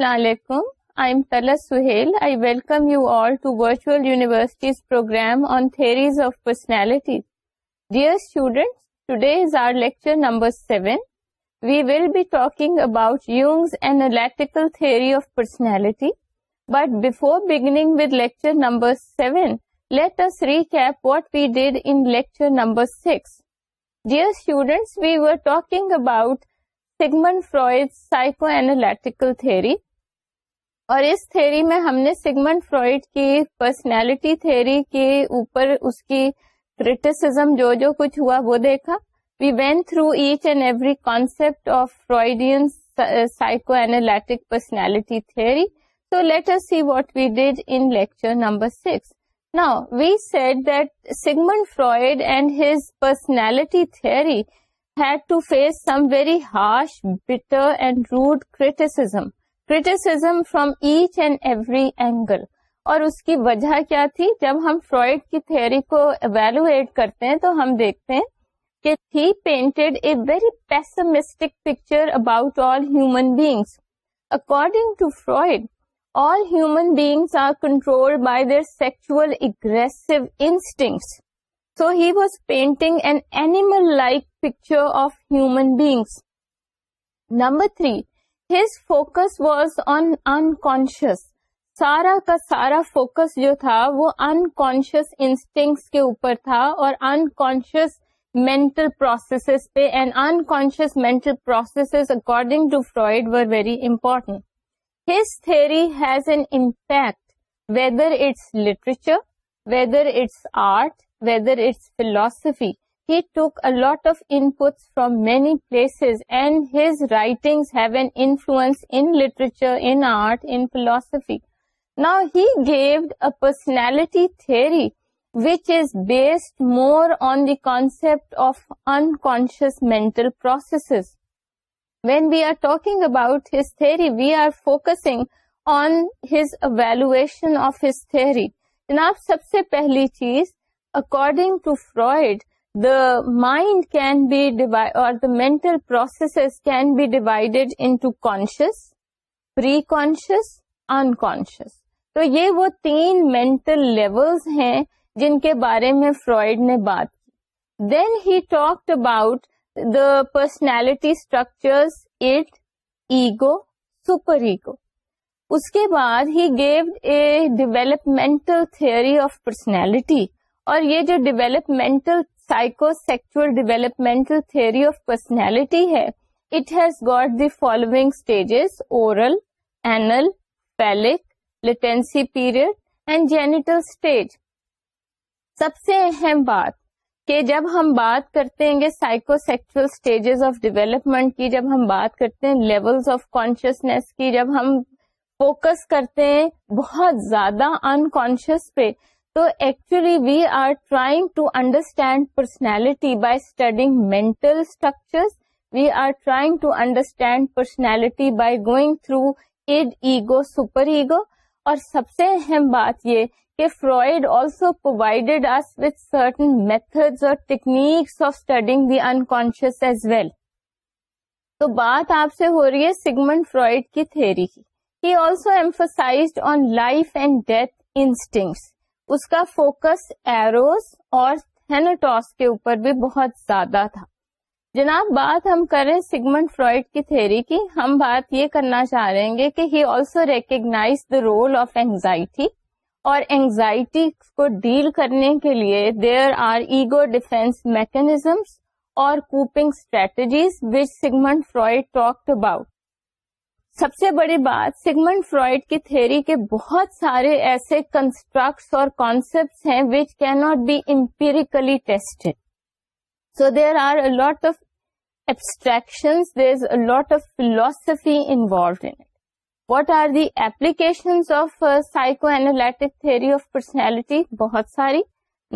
السلام علیکم I am پیلس Sohail I welcome you all to virtual universities of personality dear we will be talking about یوگز of personality but with lecture number six dear we talking about Sigmund Freud psycho اینالٹیل three اور اس theory میں ہم نے Sigmund Freud کی personality theory کے اوپر اس کی کریٹسم جو جو کچھ ہوا وہ دیکھا we went through each and every concept of Freudian psycho personality theory so later see what we did in lecture number six نا we said that Sigmund Freud and his personality theory had to face some very harsh bitter and rude criticism. Criticism from each and every angle اور اس کی وجہ کیا تھی جب ہم Freud کی تھیوری کو ایویلویٹ کرتے ہیں تو ہم دیکھتے ہیں کہ he painted a very pessimistic picture about all human beings according to Freud all human beings are control by their sexual aggressive instincts so he was painting an animal like picture of human beings number three unconscious سارا کا سارا focus جو تھا وہ unconscious instincts کے اوپر تھا اور انکانشیس مینٹل پروسیس پہ and unconscious mental process according to Freud were very important his theory has an impact whether it's literature whether it's art whether it's philosophy took a lot of inputs from many place and his writing have an influence in literature philosophy now he gave a personality تھے which is based more on the concept of unconscious mental process when we are talking about his theory we are focusing on his evaluation of his theory جناب سب سے پہلی چیز according to Freud the mind can be divided or the mental processes can be divided into conscious pre-conscious unconscious تو یہ وہ تین mental levels ہیں جن کے بارے میں فرائڈ نے بات کی then he talked about the personality structures id ego super ego اس کے بعد he gave a developmental theory of personality اور یہ جو developmental psycho sexual developmental theory of personality ہے it has got the following stages oral anal latency period and genital stage سب سے اہم بات کہ جب ہم بات کرتے ہیں گے psycho sexual stages of development کی جب ہم بات کرتے ہیں لیول آف کانشیسنیس کی جب ہم فوکس کرتے ہیں بہت زیادہ انکانشیس پہ تو actually we are trying to understand personality by studying mental we are trying to understand personality by going through id ego super ego اور سب سے اہم بات یہ کہ Freud also provided provided with certain method اور techniques of studying the unconscious as well تو بات آپ سے ہو رہی ہے سیگمنٹ فرائڈ کی تھیری کی he also emphasised on life and death instincts اس کا فوکس ایروز اور کے اوپر بھی بہت زیادہ تھا جناب بات ہم کریں سیگمنٹ فرائڈ کی تھیری کی ہم بات یہ کرنا چاہ رہے ہیں کہ he also recognise the role of anxiety اور اینگزائٹی کو ڈیل کرنے کے لیے there are ego defence mechanisms اور coping strategies which Sigmund Freud talk about سب سے بڑی بات سیگمنٹ فرائڈ کی تھیری کے بہت سارے ایسے کنسٹرکٹس اور کانسپٹس ہیں can can't be empirically test so there are a lot of abstraction there is a lot of philosophy involved in what are the application of psycho analytic theory of personality بہت ساری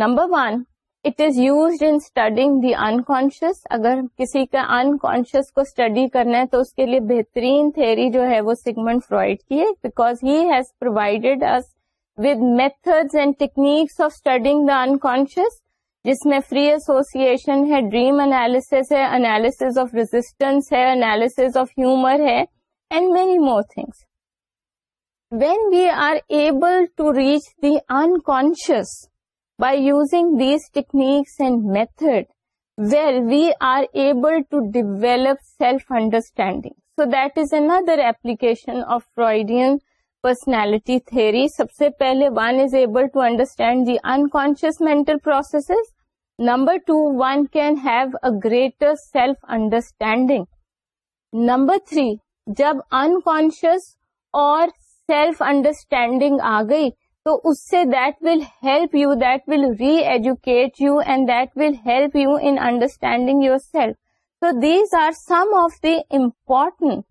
number one it is used in studying the unconscious اگر کسی کا unconscious کو study کرنا ہے تو اس کے لیے بہترین تھیری جو ہے وہ سیگمنٹ فرائڈ کی ہے because has provided with and techniques of studying the ان جس میں فری ایسوسیشن ہے ڈریم انالیس ہے انالیس آف ریزسٹینس ہے انالیس آف ہیومر ہے and many more things when we are able to reach the ان by use these techniques and method well we are able to develop self understanding so that is other application of Freudian personality theory سب سے پہلے one is ایبلڈرسٹینڈ the unconscious mental processes number two one can have a greater self understanding number three جب encoding آ گئی تو اس سے that will help you that will re educate you and that will help you in understanding your self so these are some of the important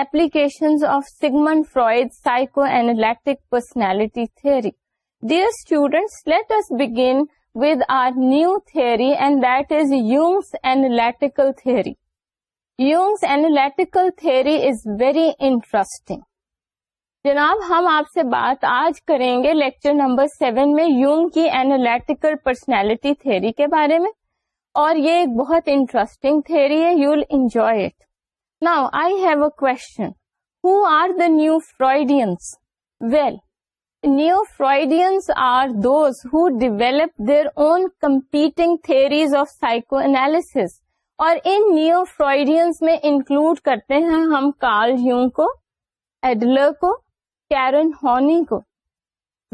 application of Sigmund Freud psycho analytic personality three dear students let us begin with our new theory and that is Jung's analytical theory Jung's analytical theory is very interesting جناب ہم آپ سے بات آج کریں گے lecture number seven میں Jung کی اینالیٹیکل پرسنالٹی تھیری کے بارے میں اور یہ ایک بہت انٹرسٹنگ تھیری ہے you will enjoy it now I have a question who are the new Freudians well new Freudians are those who develop their own competing theories of psycho analysis اور ان نیو فرائڈینس میں include کرتے ہیں ہم Carl Jung کو Adler کو کیرن ہونی کو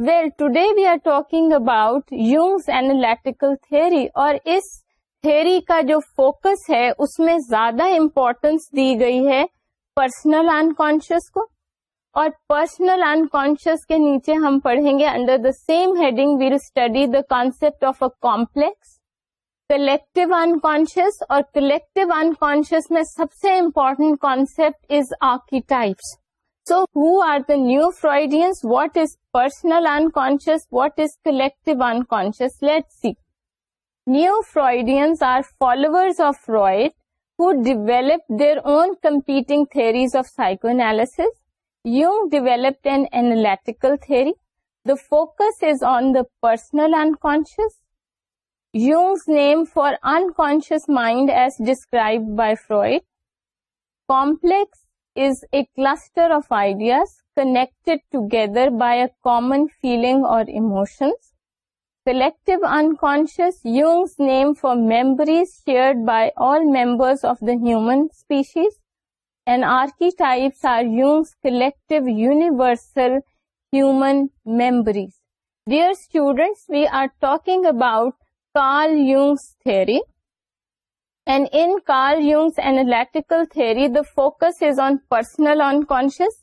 well today we are talking about Jung's analytical theory اور اس تھیری کا جو فوکس ہے اس میں زیادہ امپورٹینس دی گئی ہے پرسنل انکانشیس کو اور پرسنل انکانشیس کے نیچے ہم پڑھیں گے under the same heading we'll study the concept of a complex collective unconscious اور کلیکٹو انکانشیس میں سب سے important concept is archetypes so are the new Freud what is پرسنلشیئس what collects develop their own competing theories of psychoanalysis Jung developed and analytical theories is on the personal conscious Jung name for in cause describe by Freud complex is a cluster of ideas connected together by a common feeling or emotions. Collective unconscious, Jung's name for memories shared by all members of the human species, and archetypes are Jung's collective universal human memories. Dear students, we are talking about Carl Jung's theory. And in Jung analytical theory the focus is on personal unconscious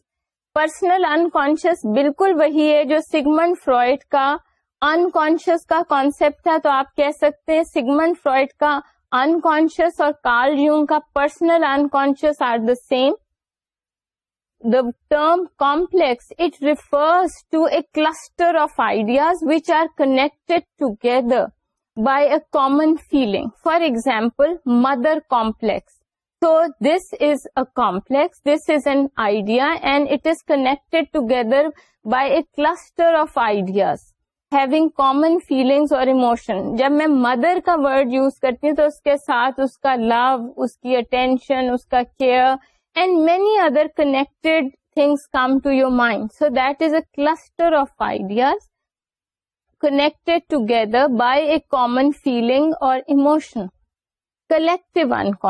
personal unconscious بالکل وہی ہے جو Sigmund Freud کا unconscious کا concept تھا تو آپ کہہ سکتے ہیں سیگمنڈ فراڈ کا انکانشیس اور کال یونگ کا personal unconscious are the same the term complex it refers to a cluster of ideas which are connect together by an feeling for example mother complex so this is a complex this is an idea and it is connect together by a cluster of ideas having common feelings اور emotion جب میں mother کا word use کرتی ہوں تو اس کے ساتھ اس کا لو اس کی اٹینشن اس کا care and many other connected things come to your mind so that is a cluster of ideas connect together by a common feeling اور emotion collective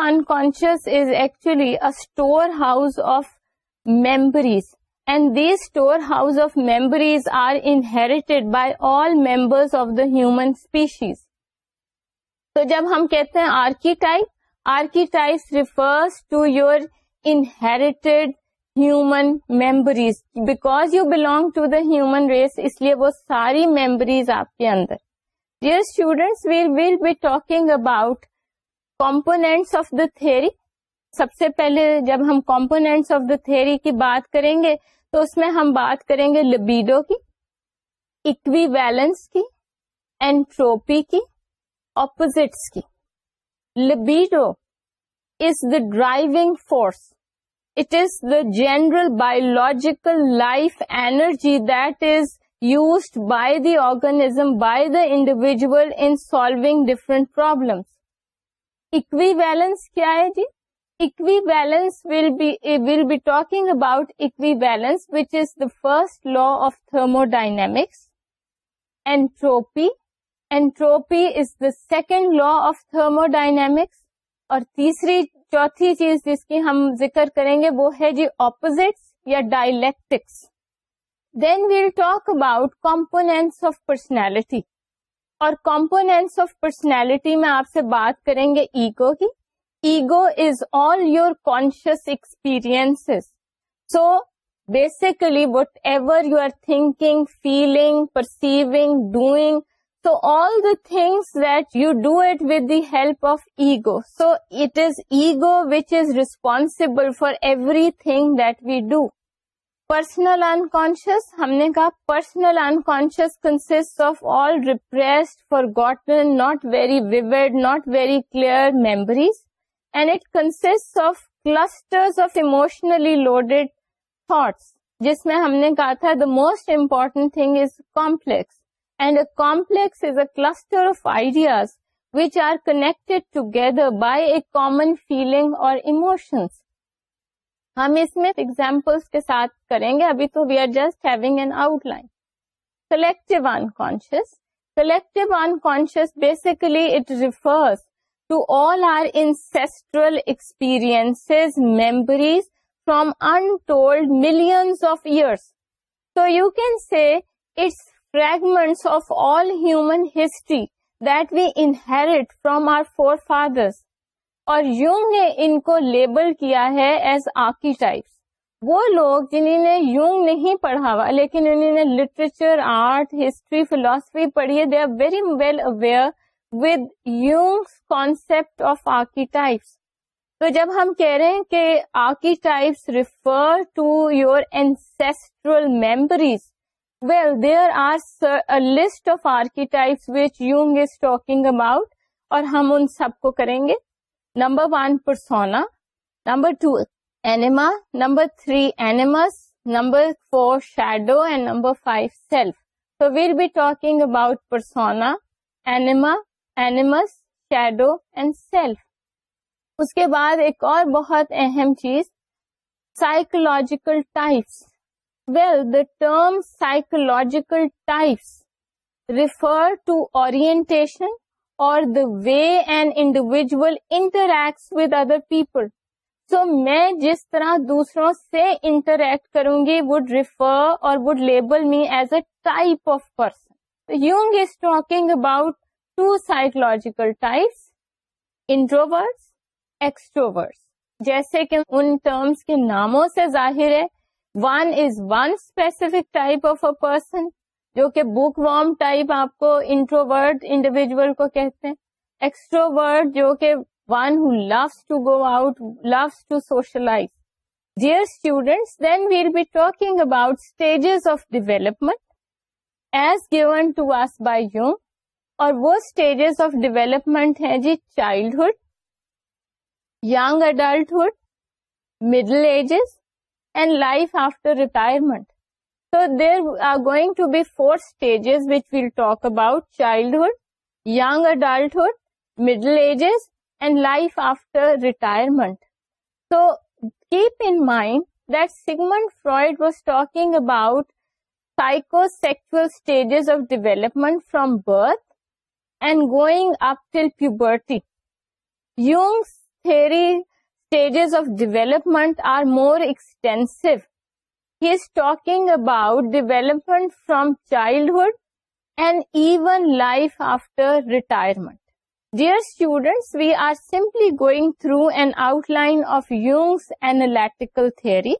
unconscious is actually storehouse of memories and these storehouse of memories are inherited by all member of the human species تو جب ہم کہتے ہیں archetype archetypes refers to your inherited human memories because you belong to the human race اس لیے وہ ساری میمبریز آپ کے اندر dear students we'll we'll be talking about components of the theory سب سے پہلے جب ہم کمپونیٹس آف دا تھیری کی بات کریں گے تو اس میں ہم بات کریں گے لبیڈو کی اکوی ویلنس کی اینٹروپی کی اپوزٹس کی libido is the driving force it is the general biological life energy دائ the organism by the individual different problems equivalence کیا ہے جی equivalence will be L be talking about equivalence which is the first law of thermodynamics entropy entropy is the second law of thermodynamics اور تیسری چوتھی چیز جس کی ہم ذکر کریں گے وہ ہے جی اپوزٹ یا dialectics then we'll talk about components of personality اور کمپونیٹس آف پرسنالٹی میں آپ سے بات کریں گے ایگو کی ego is all your conscious experience so basically whatever you are thinking feeling perceiving doing so all the things that you do it with the help of ego so it is ego which is responsible for everything that we do personal unconscious ہم نے کہا personal unconscious consists of all repressed forgotten not very vivid not very clear memories and it کنسٹ of cluster of emotionally loaded thoughts جس میں ہم نے کہا تھا the most important thing is complex and a is a cluster of ideas which are connected feeling اور basically it refers to all our ancestral experience memories from untold millions of years you can see it's fragments of all human history that we inherit from our forefathers اور Jung نے ان کو label کیا ہے as وہ لوگ جنہوں نے یونگ نہیں پڑھا ہوا لیکن انہوں نے لٹریچر آرٹ ہسٹری فلاسفی پڑھی ہے they are very well aware with Jung's concept of archetypes تو جب ہم کہہ رہے ہیں کہ archetypes refer to your ancestral memories well there are list of archetypes which یوگ ٹاکنگ اباؤٹ اور ہم ان سب کو کریں گے number one persona number two anima number three animus number four shadow and number five self تو we'll be talking about persona anima animus shadow and self اس کے بعد ایک اور بہت اہم چیز psychological types well the term psychological types refer to orientation اور the way and individual interact with other people so میں جس طرح دوسروں سے انٹریکٹ کروں گی ووڈ ریفر اور would label me as a type of person Jung is talking about two psychological types introverts extroverts جیسے کہ ان ٹرمس کے ناموں سے ظاہر ہے one is one specific type of a person جو کہ بک وارم ٹائپ آپ کو انٹروورڈ انڈیویجل کو کہتے ہیں ایکسٹروورڈ جو کہ one who loves to go out loves to socialise dear students then we'll be talking about stages of development as given to us by you اور وہ اسٹیجز آف ڈیویلپمنٹ ہیں جی childhood young adulthood middle ages and life after retirement. So there are going to be four stages which we'll talk about: childhood, young adulthood, middle ages, and life after retirement. So keep in mind that Sigmund Freud was talking about psychosexual stages of development from birth and going up till puberty. Jung's theory stages of development are more extensive about development from childhood and even life after retirement dear students we are simply going through an outline of Jung's analytical three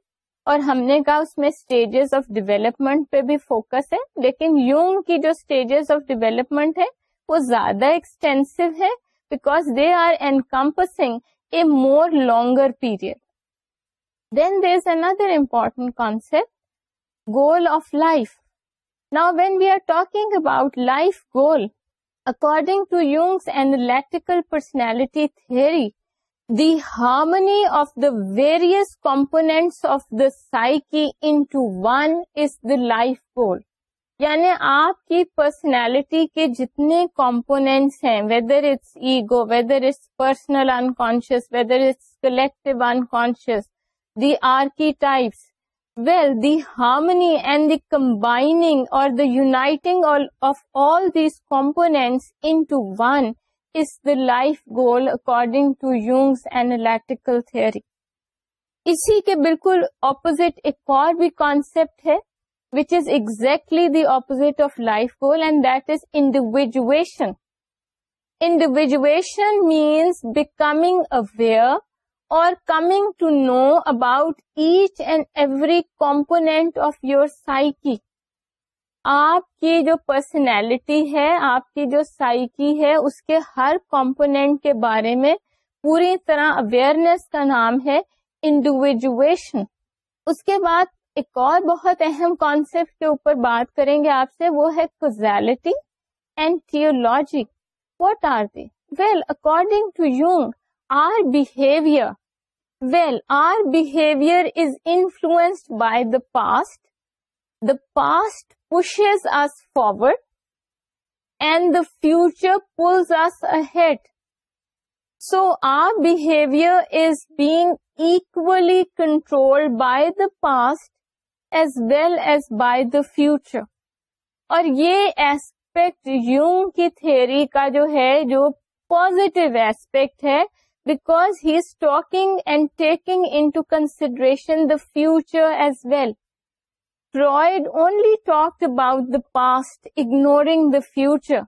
اور ہم نے کہا اس میں stages of development پہ بھی focus ہے لیکن یونگ کی جو اسٹیجز آف ڈیولپمنٹ ہے وہ زیادہ ایکسٹینسو ہے because they are encompassing a more longer period. Then there is another important concept, goal of life. Now when we are talking about life goal, according to Jung's analytical personality theory, the harmony of the various components of the psyche into one is the life goal. یعنی آپ کی personality کے جتنے components ہیں whether it's ego whether it's personal unconscious whether it's collective unconscious is types well the harmony and the combining اور the uniting of all these components into one is the life goal according to Jung's analytical theory اسی کے بالکل opposite ایک اور بھی concept ہے know is exactly the every of life your is آپ کی اور پرسنالٹی ہے آپ کی جو سائکی ہے اس کے ہر کمپونیٹ کے بارے میں پوری طرح اویئرنیس کا نام ہے انڈیویجویشن اس کے بعد ایک اور بہت اہم کانسیپٹ کے اوپر بات کریں گے آپ سے وہ ہے causality and theology what are the well according to you are behaviour well our behaviour is influenced by the past the past pushes us forward and the future pulls us ahead so our behaviour is being equally controlled by the past as well as by the future اور یہ aspect Jung کی theory کا جو ہے جو positive aspect ہے because he is talking and taking into consideration the future as well Freud only talk about the past ignoring the future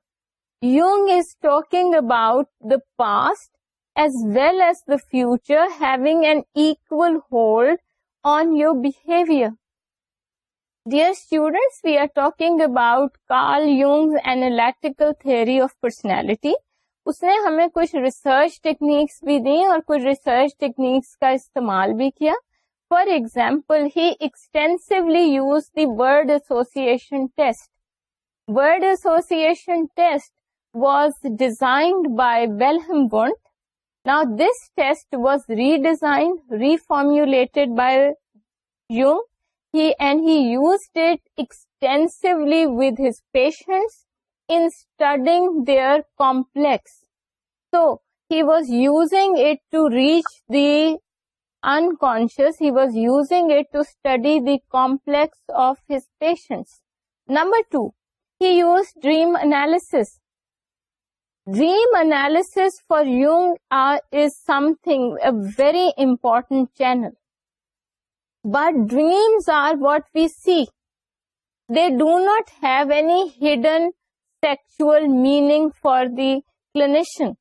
Jung is talking about the past as well as the future having an equal hold on your behaviour dear students we are talking about Carl Jung analytical theory of personality اس نے ہمیں کچھ research techniques بھی دی اور کچھ research techniques کا استعمال بھی کیا for example he extensively use the word association test word association test was designed by Wilhelm Wundt نا this test was redesigned reformulated by Jung He used it extensively with his patients in studying their complex. So he was using it to reach the unconscious. He was using it to study the complex of his patients. Number 2, he used dream analysis. Dream analysis for Jung uh, is something, a very important channel. But dreams are what we seek. They do not have any hidden sexual meaning for the clinician.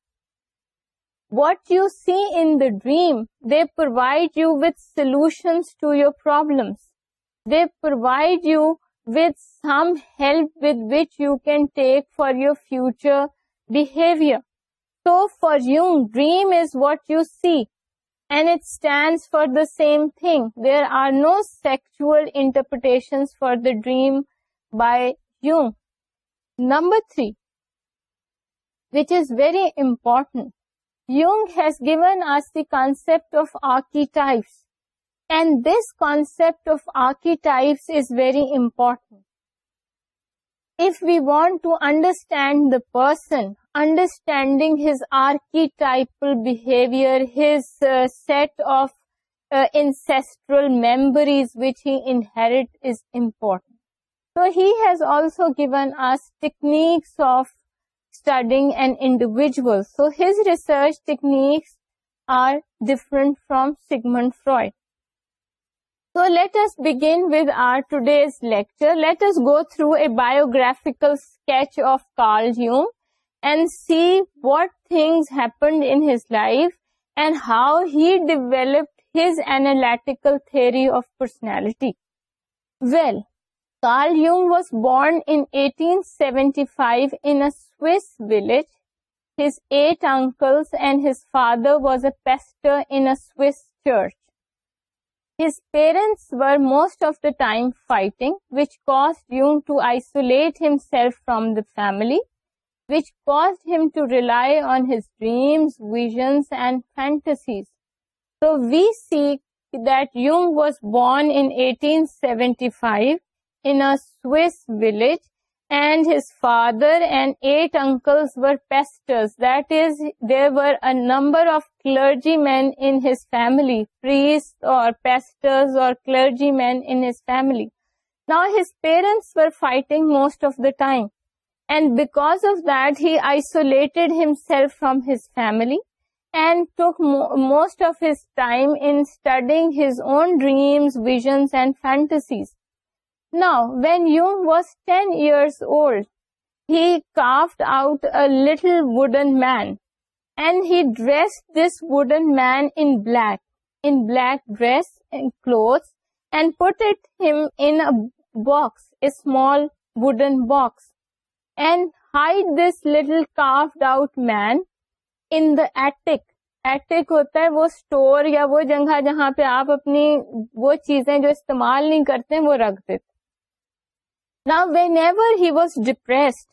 What you see in the dream, they provide you with solutions to your problems. They provide you with some help with which you can take for your future behavior. So for Jung, dream is what you see and it stands for the same thing. There are no sexual interpretations for the dream by Jung. Number 3, which is very important, Jung has given us the concept of archetypes, and this concept of archetypes is very important if we want to understand the person, understanding his archetypal behavior, his uh, set of uh, ancestral memories which he inherits is important. So he has also given us techniques of studying an individual. So his research techniques are different from Sigmund Freud. So let us begin with our today's lecture. Let us go through a biographical sketch of Carl Jung and see what things happened in his life and how he developed his analytical theory of personality. Well, Carl Jung was born in 1875 in a Swiss village. His 8 uncles and his father was a pastor in a Swiss church. Most of the time fighting to isolate himself from the family which cast he lies dreams visions and fantasies یو was born eighteen seventy five in a Swiss village and his father and eight uncles ویسٹر number of clergymen in his family, priests or pastors or clergymen in his family. Now his parents were fighting most of the time, and because of that he isolated himself from his family and took most of his time in studying his own dreams, visions and fantasies. Now, when Jung was 10 years old, he carved out a little wooden man and he dress this wooden man in black in black dress cloth and put it him in box small box and hide this little carved out man in the attic attic ہوتا ہے وہ store یا وہ جگہ جہاں پہ آپ اپنی وہ چیزیں جو استعمال نہیں کرتے وہ رکھ دیتے نا whenever he was depress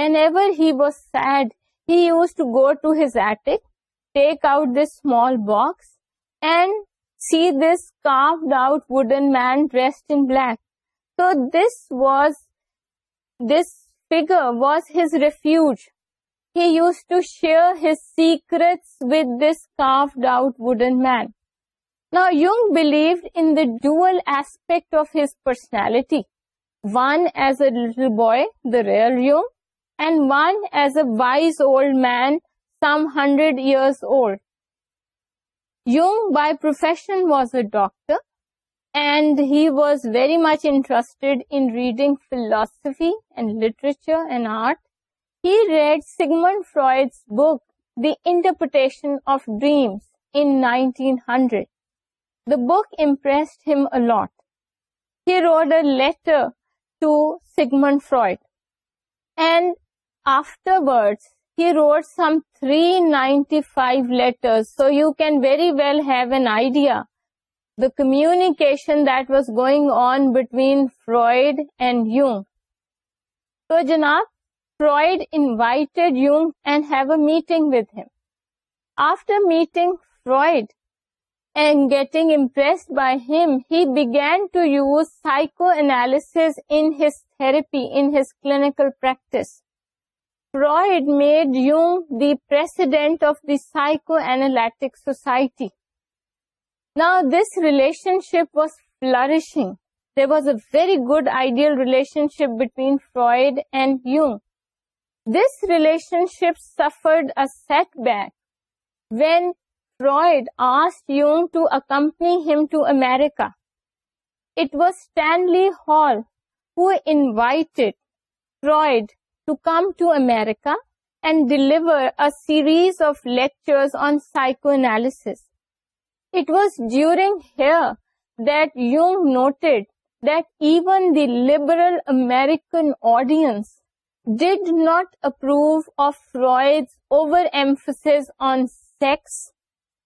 whenever he was sad he used to go to his attic, take out this small box and see this carved out wooden man dressed in black. So this figure was his refuge. He used to share his secrets with this carved out wooden man. Now, Jung believed in the dual aspect of his personality. One, as a little boy, the real Jung, wise old man some hundred year اوڈ یون by profession was a doctor and he was very مچرس philosophy and literature interpretation of dreams in hundred the book impress ہلاٹ letter to Sigmund Freud Afterwards, he wrote some 395 letters. So you can very well have an idea the communication that was going on between Freud and Jung. So Janab, Freud invited Jung and have a meeting with him. After meeting Freud and getting impressed by him, he began to use psychoanalysis in his therapy, in his clinical practice. Freud made Jung the president of the Psychoanalytic Society. Now, this relationship was flourishing. There was a very good ideal relationship between Freud and Jung. This relationship suffered a setback when Freud asked Jung to accompany him to America. It was Stanley Hall who invited Freud to come to America and deliver a series of lectures on psychoanalysis. It was during here that Jung noted that even the liberal American audience did not approve of Freud's overemphasis on sex,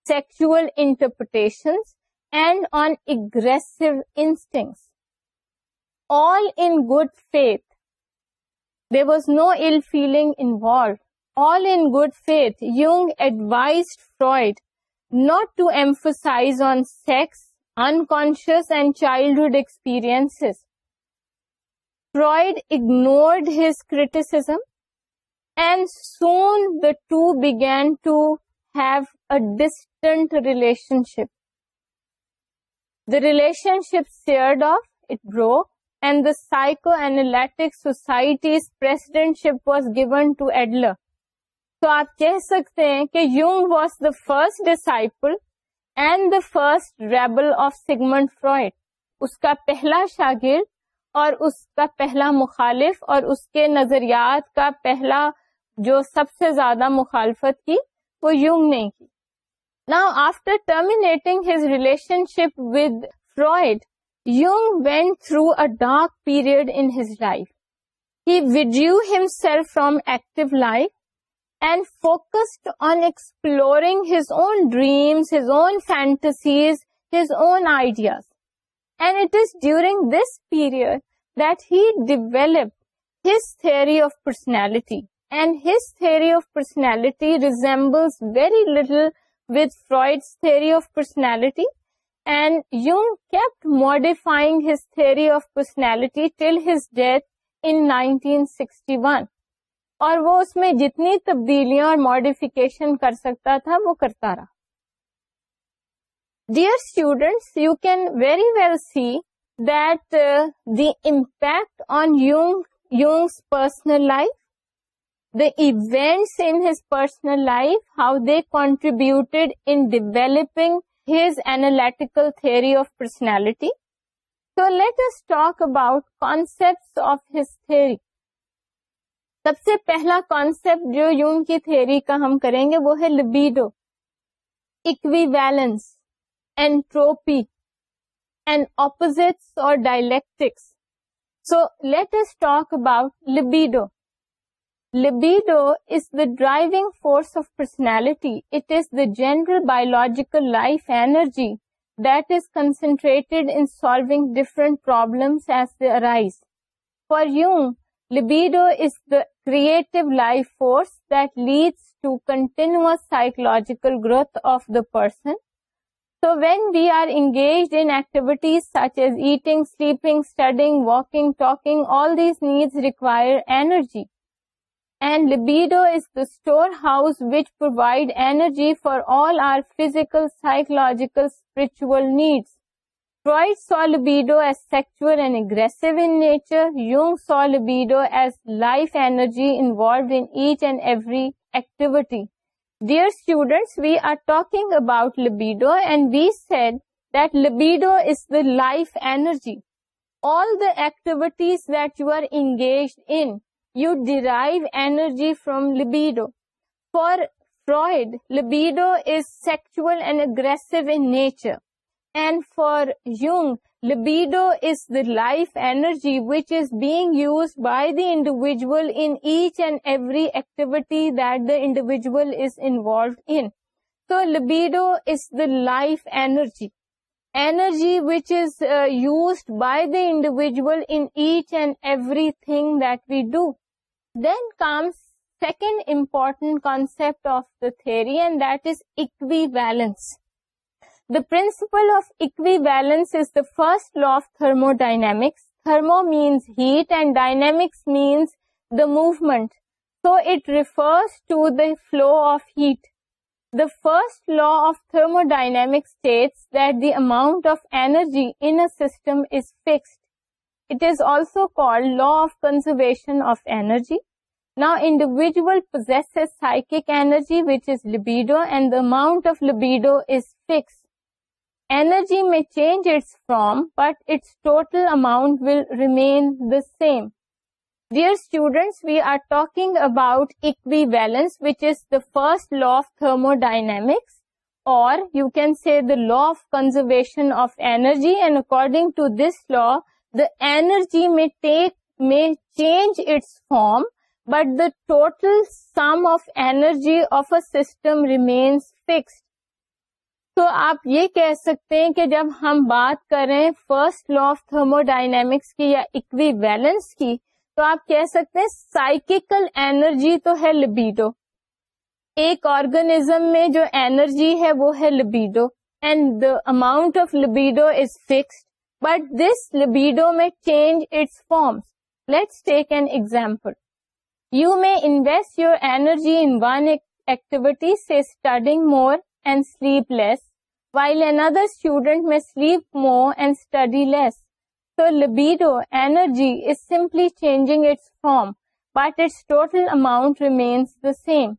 sexual interpretations, and on aggressive instincts. All in good faith, there was no ill feeling involved. All in good faith, Jung advised Freud not to emphasize on sex, unconscious and childhood experiences. Freud ignored his criticism, and soon the two began to have a distant relationship. The relationship seared off, it broke, psychotic society ship was given to Adler تو آپ کہہ سکتے ہیں کہ یوم was the first and the first rebel of Sigmund Freud اس کا پہلا شاگرد اور اس کا پہلا مخالف اور اس کے نظریات کا پہلا جو سب سے زیادہ مخالفت کی وہ یونگ نے کی نا after terminating his relationship with Freud Jung went through a dark period in his life. He withdrew himself from active life and focused on exploring his own dreams, his own fantasies, his own ideas. And it is during this period that he developed his theory of personality. And his theory of personality resembles very little with Freud's theory of personality. And یو kept modifying his theory of personality till his death in sixty one اور وہ اس میں جتنی تبدیلی اور modification کر سکتا تھا وہ کرتا رہا dear students you can very well see that the impact on Jung Jung personal life the events in his personal life how they contributed in developing his analytical theory of personality. So let us talk about concepts of his theory. سب سے پہلا concept جو یون کی theory کا ہم کریں گے وہ ہے libido equivalence entropy and opposites اور dialectics so let us talk about libido Libido is the driving force of personality. It is the general biological life energy that is concentrated in solving different problems as they arise. For Jung, libido is the creative life force that leads to continuous psychological growth of the person. So when we are engaged in activities such as eating, sleeping, studying, walking, talking, all these needs require energy and libido is the storehouse which provide energy for all our physical, psychological, spiritual needs. Freud saw libido as sexual and aggressive in nature. Jung saw libido as life energy involved in each and every activity. Dear students, we are talking about libido, and we said that libido is the life energy. All the activities that you are engaged in, you derive energy from libido. For Freud, libido is sexual and aggressive in nature. And for Jung, libido is the life energy which is being used by the individual in each and every activity that the individual is involved in. So libido is the life energy energy which is uh, used by the individual in each and everything that we do. Then comes second important concept of the theory, and that is equivalence. The principle of equivalence is the first law of thermodynamics. Thermo means heat and dynamics means the movement. So it refers to the flow of heat. The first law of thermodynamics states that the amount of energy in a system is fixed. It is also called law of conservation of energy. Now, individual possesses psychic energy, which is libido, and the amount of libido is fixed. Energy may change its form, but its total amount will remain the same. Dear students we are talking about equivalence which is the first law of thermodynamics اور you can see the law of conservation of energy and according to this law the energy may take may change its form but the total sum of energy of system ریمی fixed تو آپ یہ کہہ سکتے ہیں کہ جب ہم بات کریں first law of thermodynamics کی یا اکوی بیلنس کی تو آپ کہہ سکتے ہیں سائکیکل اینرجی تو ہے لبیڈو ایک آرگنیزم میں جو اینرجی ہے وہ ہے libido and the amount of libido is fix but this libido may change its forms let's take an example you may invest your energy in one activity say studying more and sleep less while an other student may sleep more and study less So libido, energy, is simply changing its form, but its total amount remains the same.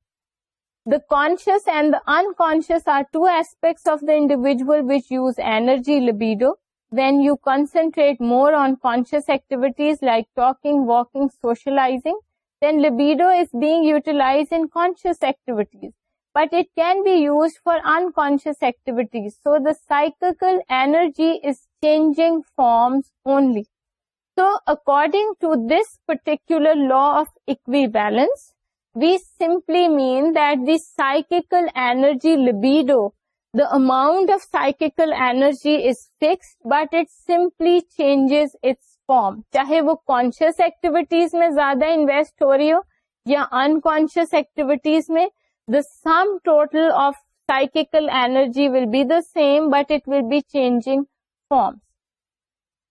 The conscious and the unconscious are two aspects of the individual which use energy, libido. When you concentrate more on conscious activities like talking, walking, socializing, then libido is being utilized in conscious activities. But it can be used for unconscious activities. So the psychical energy is changing forms only تو according to this particular law of equivalence we simply mean that the psychical energy libido the amount of psychical energy is fix but it simply changes its form چاہے وہ conscious activities میں زیادہ invest ہو رہی ہو یا ان کونشیئس activities میں the sum total of psychical energy will be the same but it we change forms.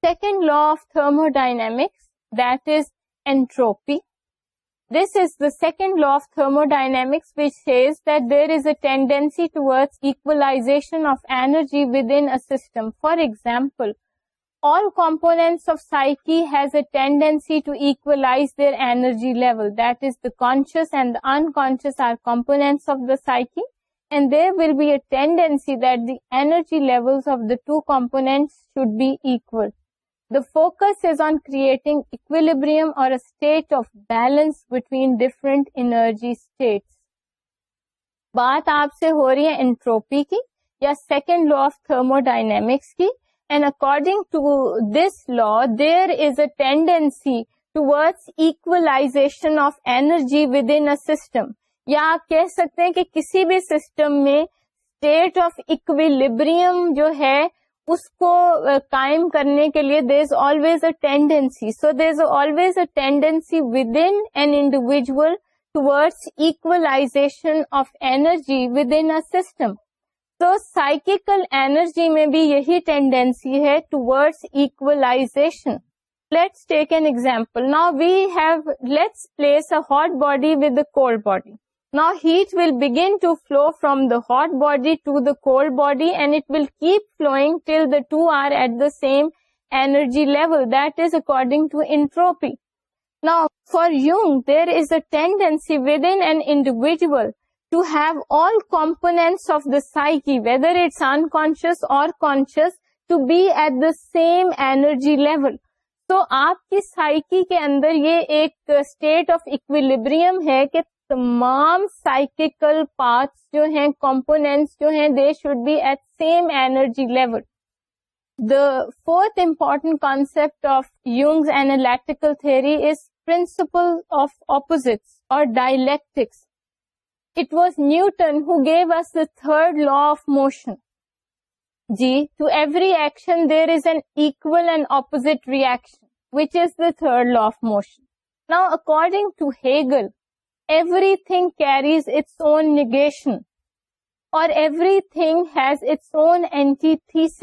Second law of thermodynamics, that is entropy. This is the second law of thermodynamics, which says that there is a tendency towards equalization of energy within a system. For example, all components of psyche has a tendency to equalize their energy level. That is, the conscious and the unconscious are components of the psyche. And there will be a tendency that the energy level should be evils is on creating equilibrium اور ہو رہی ہے entropy کی یا second law of thermodynamics کی and according to this law there is a tendency to ایولاشن of energy within system یا آپ کہہ سکتے ہیں کہ کسی بھی سسٹم میں اسٹیٹ آف اکویلیبریم جو ہے اس کو قائم کرنے کے لیے there is always a tendency so there is always a tendency within individual towards equalisation of energy within system تو سائیکل اینرجی میں بھی یہی ٹینڈینسی ہے towards equalisation let's take an example now we have let's place a hot body with a cold body نا heat will begin to flow from the hot body to the cold body and flowing according to entropy نا for you there is a tendency with individual to have all کو psyche whether it's unconscious to be at the same energy level تو آپ کی psyche کے اندر یہ ایک state of اکویلبریم ہے کہ تمام سائکلیکل پارٹس جو ہیں کمپونیٹس جو ہیں they should be at same energy level the fourth important concept of Jung's and electrical theory is principle of opposites اور dialectics it was Newton who gave us the third law of motion جی to every action there is an and opposite reaction which is the third law of motion now according to Hegel everything carries its own negation or everything has its own anti this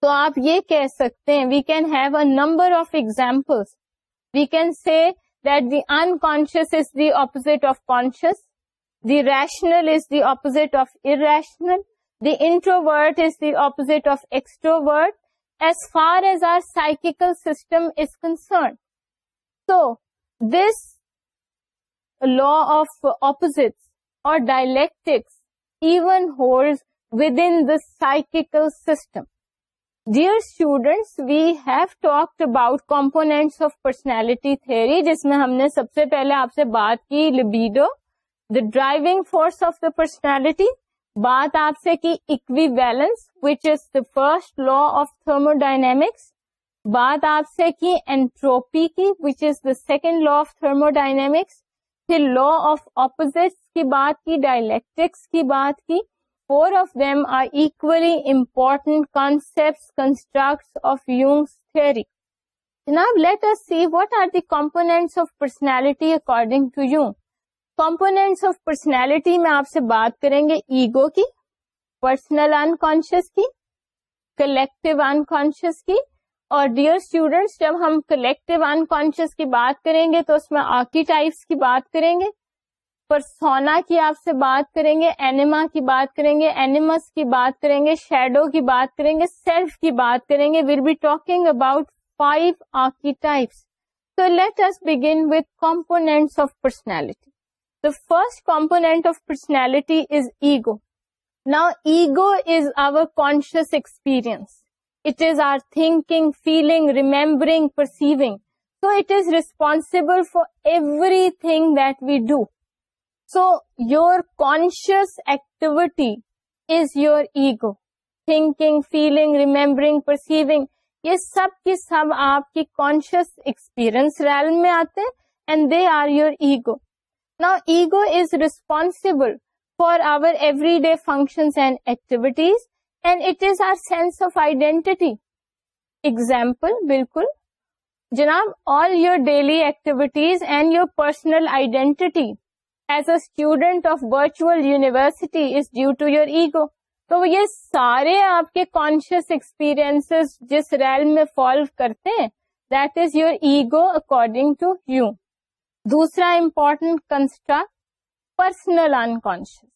تو آپ یہ کہہ سکتے ہیں we can have a number of example we can see that the unconscious is the opposite of conscious the rational is the opposite of irrational the introvert is the opposite of extrovert as far as our psychical system is concerned so this law of opposite or dialectics even whole within the cycle system dear students we have talked about components of personality تھے جس میں ہم نے سب سے پہلے آپ سے بات کی libido the driving force of the personality بات آپ سے کی equivalence which is the first law of thermodynamics بات آپ سے کی اینٹروپیکی which is the second law of thermodynamics پھر لا آف اپوزٹ کی بات کی ڈائلیکٹکس کی بات کی four of them are equally important concept construct of Jung's theory جناب let us see what are the components of personality according to یو components of personality میں آپ سے بات کریں گے ایگو کی پرسنل انکانشیس کی کلیکٹو انکانشیس کی اور ڈیئر اسٹوڈینٹس جب ہم کلیکٹو انکانشیس کی بات کریں گے تو اس میں ٹائپس کی بات کریں گے پر سونا کی آپ سے بات کریں گے اینیما کی بات کریں گے اینیمس کی بات کریں گے شیڈو کی بات کریں گے سیلف کی بات کریں گے we'll be talking about five types تو let S begin with components of personality the first component of personality is ego now ego is our conscious experience it is our thinking feeling remembering perceiving so it is responsible for everything that we do so your conscious activity is your ego thinking feeling remembering perceiving یہ سب کی سب آپ کی conscious experience ریل میں آتے and they are your ego نا ego is responsible for our everyday functions and activities and it is our sense of identity example بالکل جناب all your daily activities and your personal identity as a student of virtual university is due to your ego تو یہ سارے آپ کے conscious experience جس ریل میں فالو کرتے ہیں that is your ego according to یو دوسرا important concept personal unconscious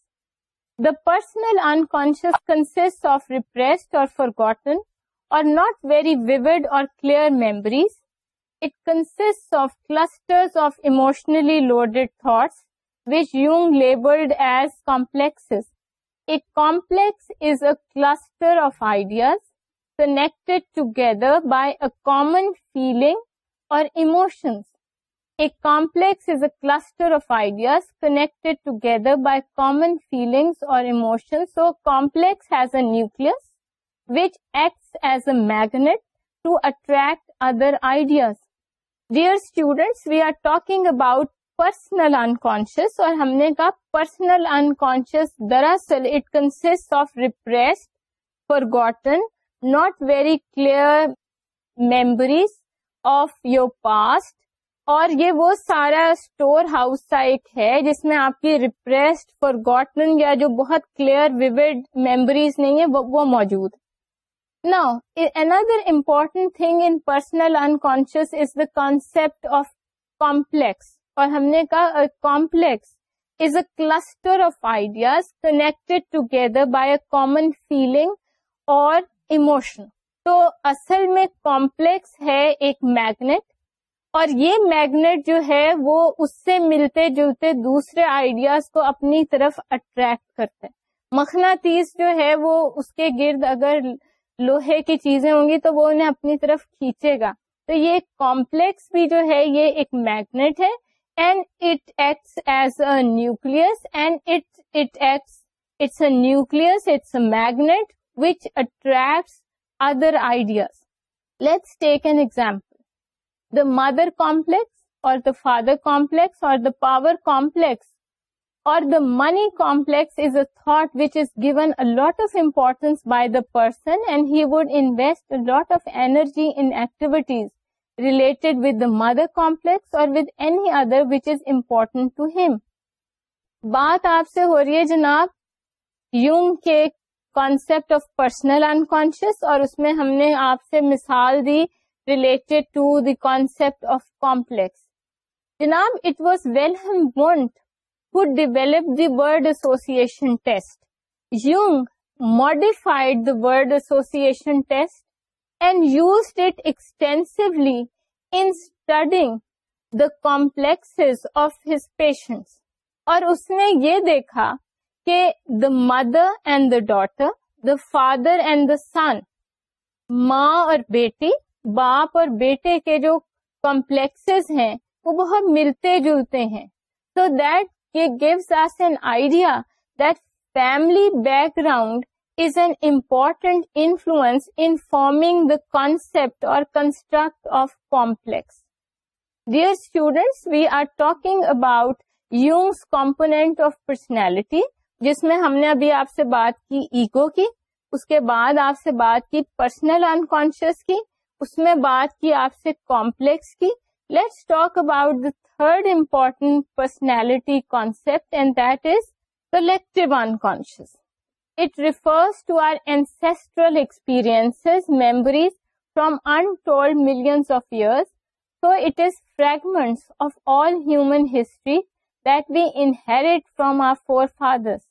The personal unconscious consists of repressed or forgotten or not very vivid or clear memories. It consists of clusters of emotionally loaded thoughts, which Jung labeled as complexes. A complex is a cluster of ideas connected together by a common feeling or emotions. A complex is a cluster of ideas connect together by common feelings اور emotion complex has a nucleus which acts as a magnet to attract other ideas dear student we are talking about personal unconscious اور ہم نے کہا personal unconscious there are so it consists of repressed forgotten not very clear memories of your past اور یہ وہ سارا storehouse ایک ہے جس میں آپ کی ریپریسڈ فور گوٹن یا جو بہت کلیئر ویوڈ میموریز نہیں ہے وہ موجود نا اندر important thing in personal unconscious is the concept of complex اور ہم نے کہا complex is a cluster of ideas connected together by a common feeling اور اموشن تو اصل میں کمپلیکس ہے ایک میگنیٹ اور یہ میگنیٹ جو ہے وہ اس سے ملتے جلتے دوسرے آئیڈیاز کو اپنی طرف اٹریکٹ کرتا مکھنا تیس جو ہے وہ اس کے گرد اگر لوہے کی چیزیں ہوں گی تو وہ انہیں اپنی طرف کھینچے گا تو یہ کمپلیکس بھی جو ہے یہ ایک میگنیٹ ہے and it acts as a nucleus and it it acts it's a nucleus it's a magnet which attracts other ideas let's take an example the mother complex or the father complex or the power complex or the money complex is a thought which is given a lot of importance by the person and he would invest lot of energy in activities related with the mother complex or with any other which is important to ہم بات آپ سے ہو رہی ہے جناب یوم کے کانسپٹ آف پرسنل انکانشیس اور اس میں ہم نے آپ سے مثال دی ریلیٹو دیانسپٹ آف کمپلیکس جناب it was Wilhelm Wundt to develop the word association test Jung modified the word association test and used it extensively in digging the complex of his patient اور اس نے یہ دیکھا کہ the mother and the daughter the father and the son ماں اور بیٹی باپ اور بیٹے کے جو کمپلیکس ہیں وہ بہت ملتے جلتے ہیں تو یہ gives us an idea that family background is an important influence in forming the concept or construct of complex dear students we are talking about Jung's component of personality جس میں ہم نے ابھی آپ سے بات کی ایگو کی اس کے بعد آپ سے بات کی پرسنل انکانشیس کی اس میں بات کی آپ سے کمپلیکس کی let's talk about the third important personality concept and that is collective unconscious it refers to our ancestral experience memories from untold millions of years so it is fragment of all human history that we inherit from our forefathers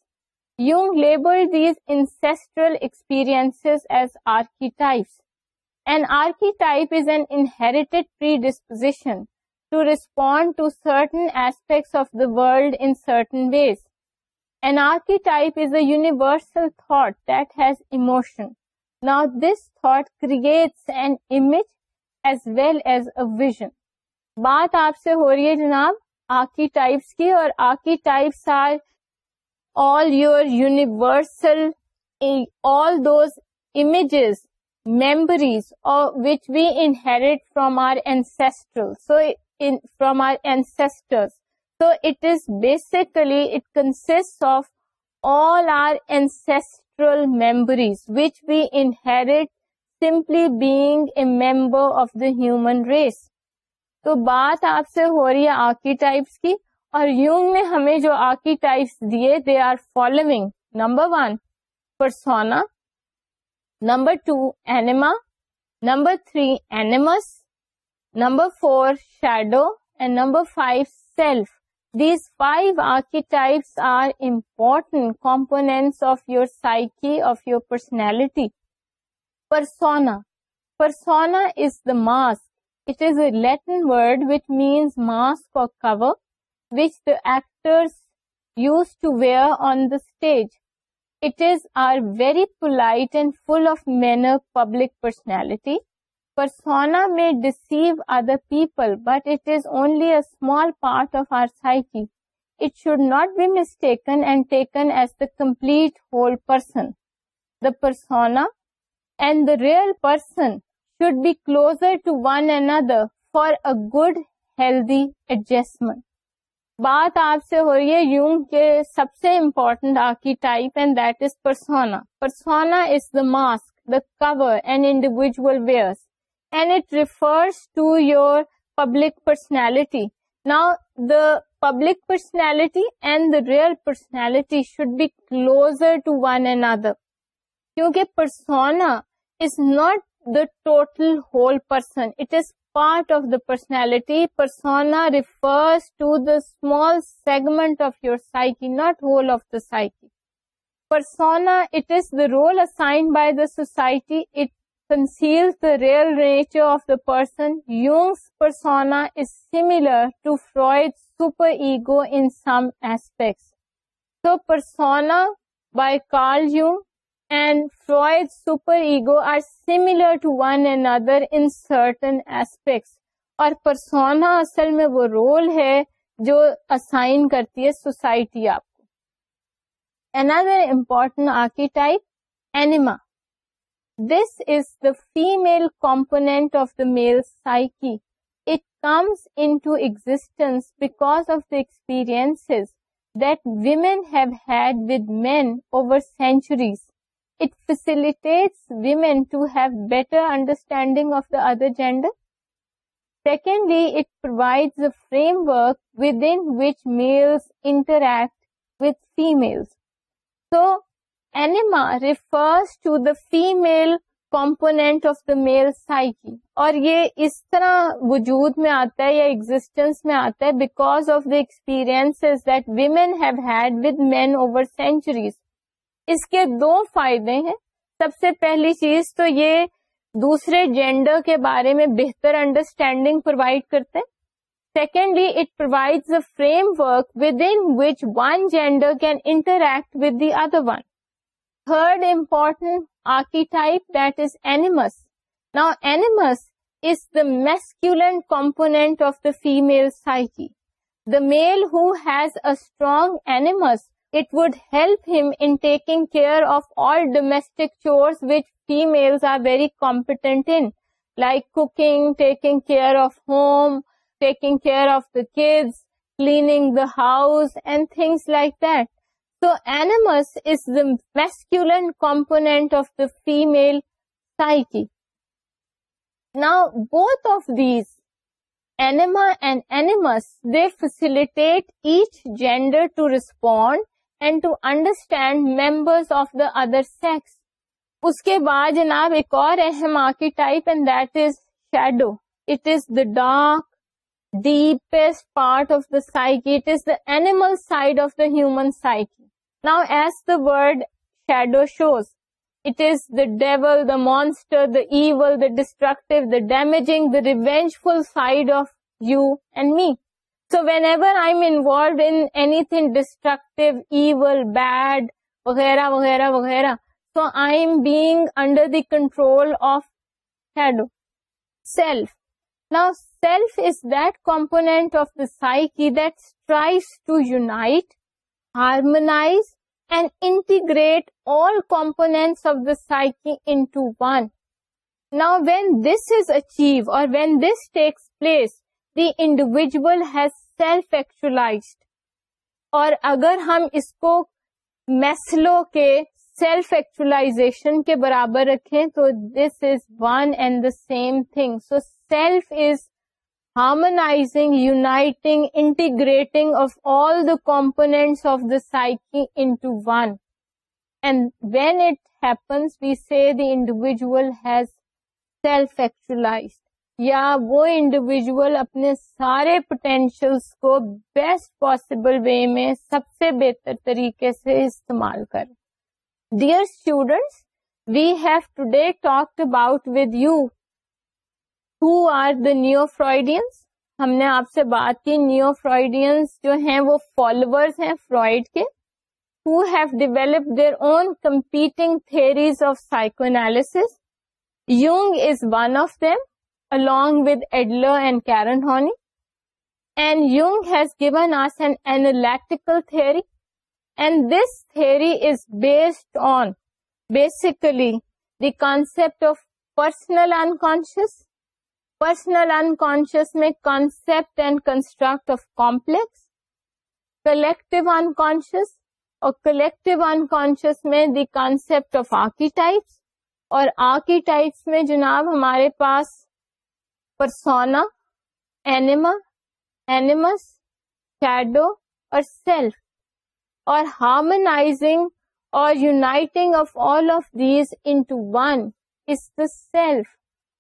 Jung labeled these ancestral experience as archetypes. An archetype is an inherited predisposition to respond to certain aspects of the world in certain ways. An archetype is a universal thought that has emotion. Now this thought creates an image as well as a vision. بات آپ سے ہو رہی ہے جناب آرکی types کی اور archetypes are all your universal all those images memories memories of which which we we inherit inherit from from our our our ancestral ancestral so so in ancestors it it is basically consists all simply being a member of the human race تو بات آپ سے ہو رہی ہے types کی اور Jung نے ہمیں جو ٹائپس دیے they are following number one persona Number 2, anima. Number 3, animus. Number 4, shadow. And number 5, self. These 5 archetypes are important components of your psyche, of your personality. Persona. Persona is the mask. It is a Latin word which means mask or cover, which the actors used to wear on the stage. It is our very polite and full of manner public personality. Persona may deceive other people, but it is only a small part of our psyche. It should not be mistaken and taken as the complete whole person. The persona and the real person should be closer to one another for a good, healthy adjustment. بات آپ سے ہو رہی ہے Jung کے سب سے important type and that is persona persona is the the mask cover and individual wear and it refers to your public personality نا the public personality and the real personality should be closer to one and other کیونکہ persona is not the total whole person it is part of the personality. Persona refers to the small segment of your psyche, not whole of the psyche. Persona, it is the role assigned by the society. It conceals the real nature of the person. Jung's persona is similar to Freud's superego in some aspects. So persona by Carl Jung and Freud's superego are similar to one another in certain aspects. اور persona اصل میں وہ role ہے جو assign کرتی ہے society آپ کو اندر important important type anima this is the female component of the male psyche it comes existence because of the experience that women have had with men over centuries other gender secondly it provide a frame work with which male interact female so anima refers to the female component of the male سائکل اور یہ اس طرح وجود میں آتا ہے یا ایگزیسٹنس میں آتا ہے because of the experience ویمینڈ with men over centuries اس کے دو فائدے ہیں سب سے پہلی چیز تو یہ دوسرے جینڈر کے بارے میں بہتر انڈرسٹینڈنگ پرووائڈ کرتے secondly it provide a frame work with in which one gender can interact with the other one third important archetype that is animus نا animus is the component of the female psyche the male who has a strong animus it would help him in taking care of all domestic chores which females are very competent in, like cooking, taking care of home, taking care of the kids, cleaning the house and things like that. So animus is the masculine component of the female psyche. Now both of these, anima and animus, they facilitate each gender to respond and to understand member of the other sex اس کے بعد جناب ایک اور اہم archetype and this shadow it the dark deepest part of the psyche it is the animal side of the human psyche now as the word shadow shows it is the devil the monster the evil the destructive the damaging the revengeful side of you and me So whenever I'm involved in anything destructive, evil, bad, vagera, vagera, vagera, so I'm being under the control of shadow, self. Now self is that component of the psyche that strives to unite, harmonize and integrate all components of the psyche into one. Now when this is achieved or when this takes place, the individual has self actualized اور اگر ہم اس کو Maslow کے self actualisation کے برابر رکھیں تو this is one and the same thing so self is uniting, integrating of all the components of the psyche into one and when it happens we see the individual has self actualized یا وہ individual اپنے سارے potentials کو best possible way میں سب سے بہتر طریقے سے استعمال کر dear students we have today talk about with you who are the new Freudians ہم نے آپ سے بات کی نیو فرائڈینس جو ہیں وہ فالوور ہیں فرائڈ کے who have develop their own competing theories of psychoanalysis Jung is one of them person conscious میں concept and construct of complex collect in کو کلیکٹ ان کانشیس میں دی کانسپٹ آف آکیٹ اور آکیٹس میں جناب ہمارے پاس پرسونا اینما اینیمس شیڈو اور سیلف اور ہارمائز اور uniting of of all these into one is the self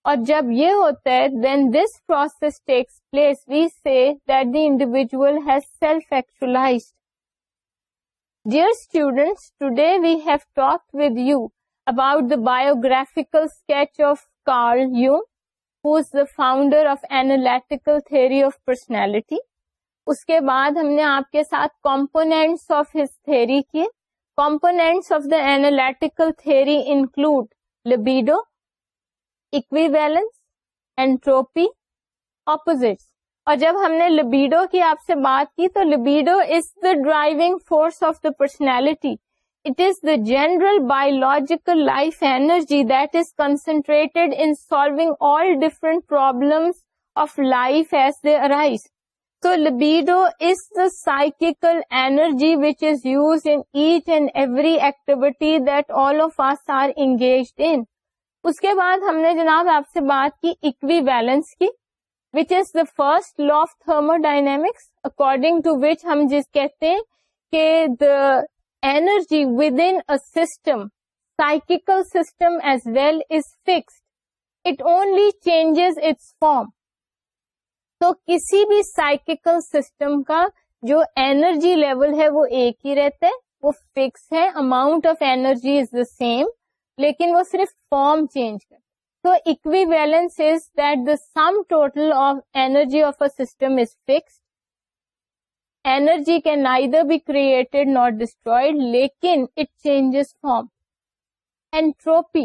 اور جب یہ ہوتا ہے then this process takes place we see that the individual has self actualise dear students today we have talk with you about the biographical sketch of Carl یو founder of analytical theory of personality اس کے بعد ہم نے آپ کے ساتھ components of his theory کی components of the analytical theory include libido اکوی balance entropy opposite اور جب ہم نے لبیڈو کی آپ سے بات کی تو libido is the driving force of the personality it is the general biological life energy that is concentrate different per each and every activity دل of us are engaged in اس کے بعد ہم نے جناب آپ سے بات کی اکوی بیلنس کی which is the first law of thermodynamics according to which ہم جس کہتے energy with N system cycle system as well is fix it only changes its form تو کسی بھی سائکیکل سسٹم کا جو ارجی لیول ہے وہ ایک ہی رہتا ہے وہ فکس ہے amount of energy is the same لیکن وہ صرف فارم چینج کر so equivalence is that the sum total of energy of system is fix energy can either be create not ڈسٹرج form entropy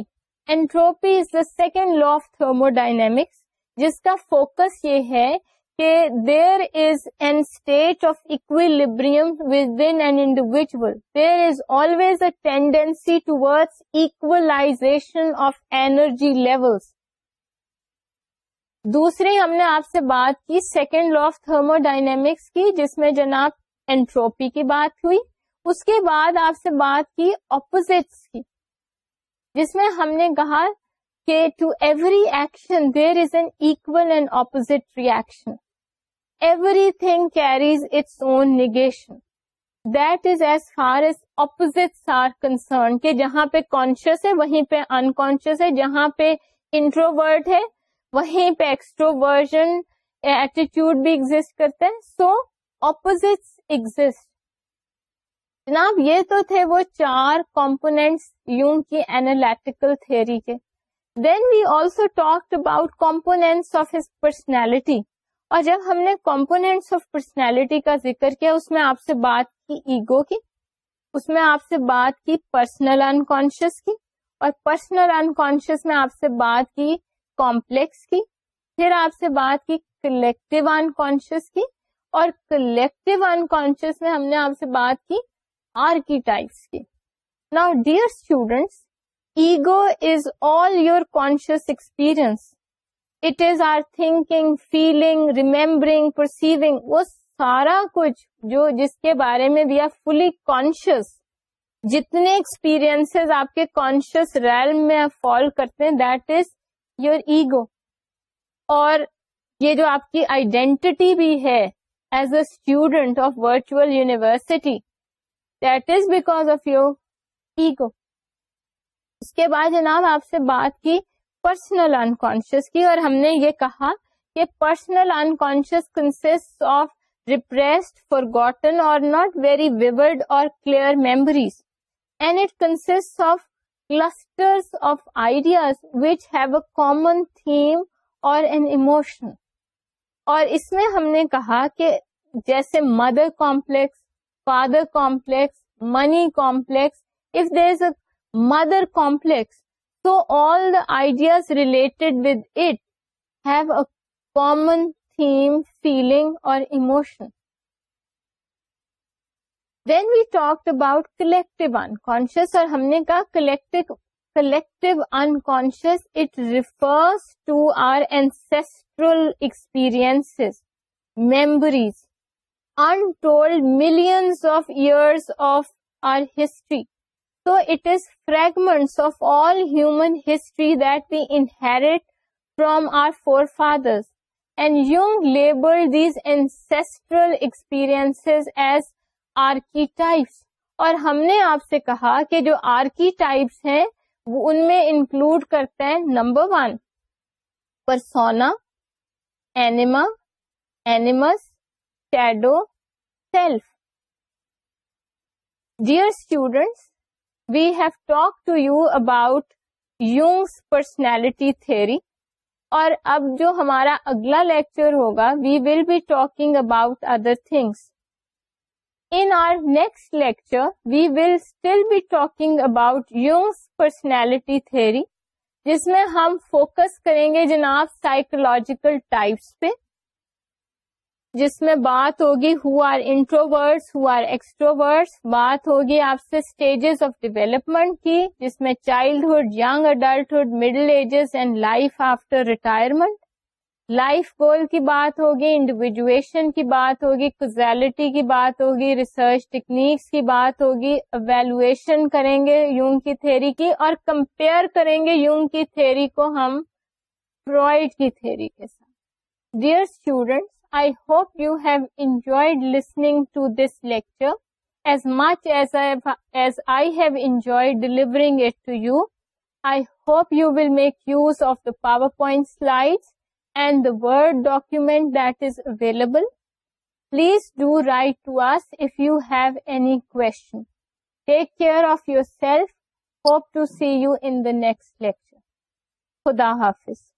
entropy is the second law of thermodynamics جس کا focus یہ ہے کہ there is an state of equilibrium with and individual there is always a tendency to اکولاشن of energy levels دوسری ہم نے آپ سے بات کی second law of thermodynamics کی جس میں جناب اینٹروپی کی بات ہوئی اس کے بعد آپ سے بات کی اپوزٹس کی جس میں ہم نے کہا کہ to every action there is an and opposite reaction everything carries its own negation that is as far as are concern کہ جہاں پہ کانشیس ہے وہیں پہ انکانشیس ہے جہاں پہ انٹروورٹ ہے وہیں پہ ایکسٹرو ورژن eh, بھی ایگزٹ کرتے ہیں سو اپوزٹ ایگزٹ جناب یہ تو تھے وہ چار کمپونیٹس یوں کی اینالیٹیکل تھری کے then we also talk about components of his personality اور جب ہم نے کمپونیٹس آف پرسنالٹی کا ذکر کیا اس میں آپ سے بات کی ایگو کی اس میں آپ سے بات کی پرسنل انکانشیس کی اور پرسنل انکانشیس میں آپ سے بات کی کمپلیکس کی پھر آپ سے بات کی کلیکٹو ان کانشیس کی اور کلیکٹو ان میں ہم نے آپ سے بات کی آرکیٹائپس کی now dear students ego is all your conscious experience it is our thinking feeling remembering perceiving وہ سارا کچھ جو جس کے بارے میں وی آر فلی کانشیس جتنے ایکسپیرئنس آپ کے کانشیس ریل میں فال فالو کرتے ہیں دیٹ از یور ایگو اور یہ جو آپ کی آئیڈینٹی بھی ہے as a student of virtual university that is because of your ego اس کے بعد جناب آپ سے بات کی پرسنل انکانشیس کی اور ہم نے یہ کہا کہ personal unconscious کنسٹ of repressed forgotten اور ناٹ ویری ویورڈ اور clear memories and it کنسٹ of clusters of ideas which have a common theme اور اس میں ہم نے کہا کہ جیسے mother complex father complex money complex if there is a mother complex تو all the ideas related with it have a common theme feeling اور emotion then we talk about collective unconscious اور ہم نے کہا collect collect in our history so it is fragments of all human history that we inherit from our forefathers and Jung labeled these ancestral experience as archetypes اور ہم نے آپ سے کہا کہ جو آرکی ٹائپس ہیں وہ ان میں انکلوڈ کرتے ہیں number one persona anima animus shadow self dear students we have talk to you about Jung's personality theory اور اب جو ہمارا اگلا لیکچر ہوگا we will be talking about other things in our next lecture, we will still be talking about Jung's personality theory, جس میں ہم focus کریں گے جناب سائیکولوجیکل ٹائپس پہ جس میں بات ہوگی who are introverts who are extroverts بات ہوگی آپ سے اسٹیجز آف ڈیولپمنٹ کی جس میں childhood young adulthood middle ages and life after retirement life goal کی بات ہوگی انڈیویجویشن کی بات ہوگی کوزیلٹی کی بات ہوگی ریسرچ ٹیکنیکس کی بات ہوگی اویلویشن کریں گے یونگ کی تھیری کی اور کمپیئر کریں گے یونگ کی تھیری کو ہم فرائڈ کی تھیری کے ساتھ dear students I hope you have enjoyed listening to this lecture as much as as I have enjoyed delivering it to you I hope you will make use of the power point slide and the word document that is available please do write to us if you have any con take care of your self hope to see you in the next lecture خدا حافظ